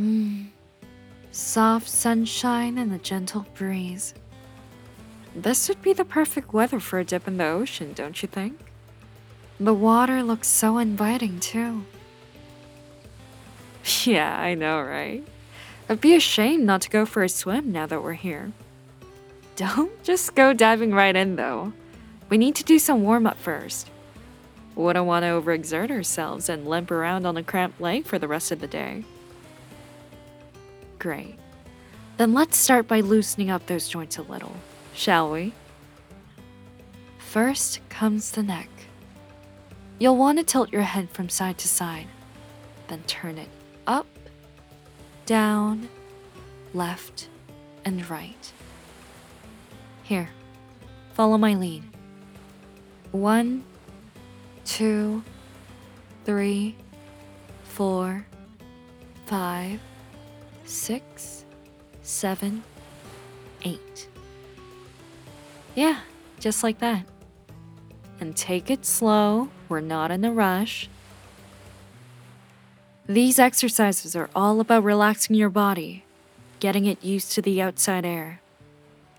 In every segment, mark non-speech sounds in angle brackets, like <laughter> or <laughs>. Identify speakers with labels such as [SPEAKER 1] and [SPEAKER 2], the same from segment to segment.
[SPEAKER 1] Mmm. Soft sunshine and a gentle breeze. This would be the perfect weather for a dip in the ocean, don't you think? The water looks so inviting, too. <laughs> Yeah, I know, right? It'd be a shame not to go for a swim now that we're here. Don't just go diving right in, though. We need to do some warm up first. Wouldn't want to overexert ourselves and limp around on a cramped leg for the rest of the day. Great. Then let's start by loosening up those joints a little, shall we? First comes the neck. You'll want to tilt your head from side to side, then turn it up, down, left, and right. Here, follow my lead. One, two, three, four, five, six, seven, eight. Yeah, just like that. And take it slow, we're not in a rush. These exercises are all about relaxing your body, getting it used to the outside air.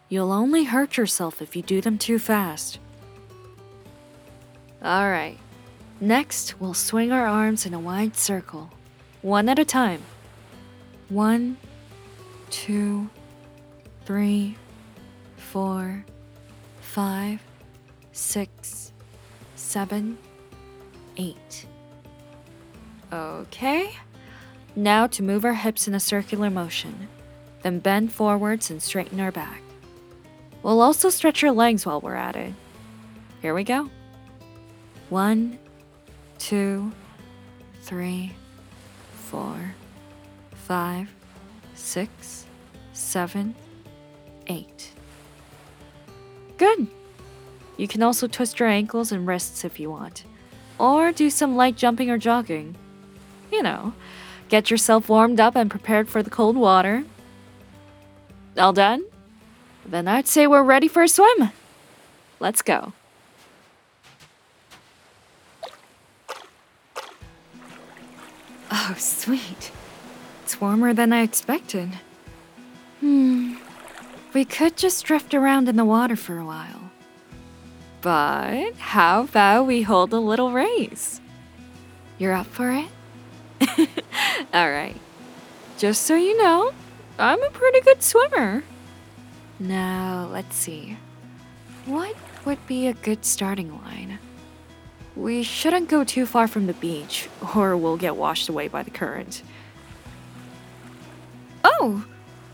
[SPEAKER 1] You'll only hurt yourself if you do them too fast. Alright, next we'll swing our arms in a wide circle, one at a time. One, two, three, four, five, six, seven, eight. Okay. Now to move our hips in a circular motion, then bend forwards and straighten our back. We'll also stretch our legs while we're at it. Here we go. One, two, three, four, five, six, seven, eight. Good. You can also twist your ankles and wrists if you want, or do some light jumping or jogging. You know, get yourself warmed up and prepared for the cold water. All done? Then I'd say we're ready for a swim. Let's go. Oh, sweet. It's warmer than I expected. Hmm. We could just drift around in the water for a while. But how about we hold a little race? You're up for it? <laughs> Alright. Just so you know, I'm a pretty good swimmer. Now, let's see. What would be a good starting line? We shouldn't go too far from the beach, or we'll get washed away by the current. Oh,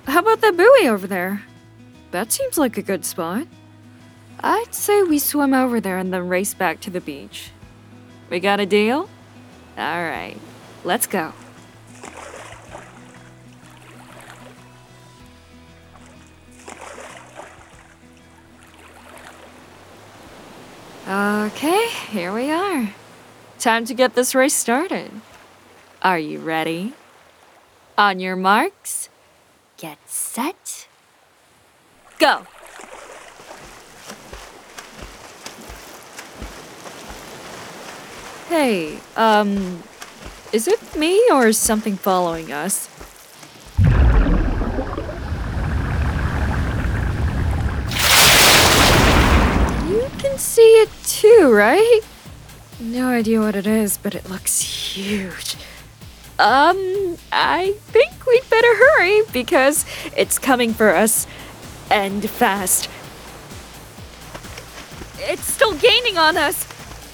[SPEAKER 1] how about that buoy over there? That seems like a good spot. I'd say we swim over there and then race back to the beach. We got a deal? Alright, let's go. Okay, here we are. Time to get this race started. Are you ready? On your marks, get set, go! Hey, um, is it me or is something following us? You can see it too, right? No idea what it is, but it looks huge. Um, I think we'd better hurry because it's coming for us and fast. It's still gaining on us.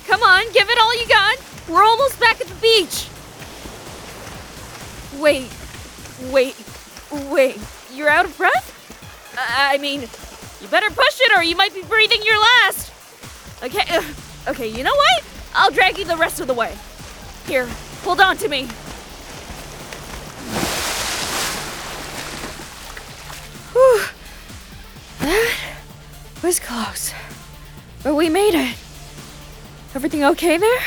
[SPEAKER 1] Come on, give it all you got. We're almost back at the beach. Wait, wait, wait. You're out of breath? I mean, you better push it or you might be breathing your last. Okay, <sighs> okay, you know what? I'll drag you the rest of the way. Here, hold on to me. Was close. But we made it. Everything okay there?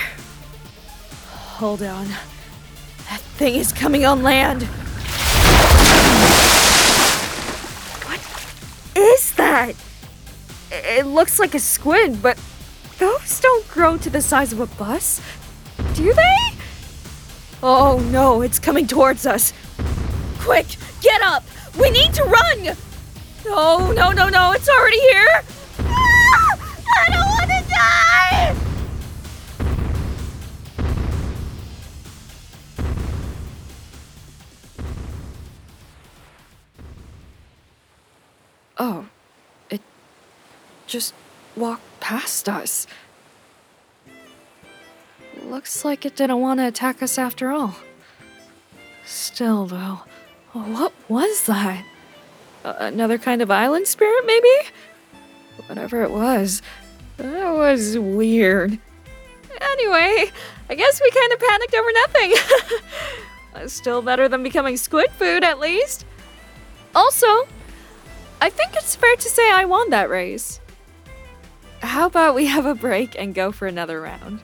[SPEAKER 1] Hold on. That thing is coming on land. What is that? It looks like a squid, but those don't grow to the size of a bus. Do they? Oh no, it's coming towards us. Quick, get up! We need to run! No, no, no, no, it's already here!
[SPEAKER 2] Ah! I don't want to die!
[SPEAKER 1] Oh, it just walked past us. Looks like it didn't want to attack us after all. Still, though, what was that? Another kind of island spirit, maybe? Whatever it was, that was weird. Anyway, I guess we kind of panicked over nothing. <laughs> Still better than becoming squid food, at least. Also, I think it's fair to say I won that race. How about we have a break and go for another round?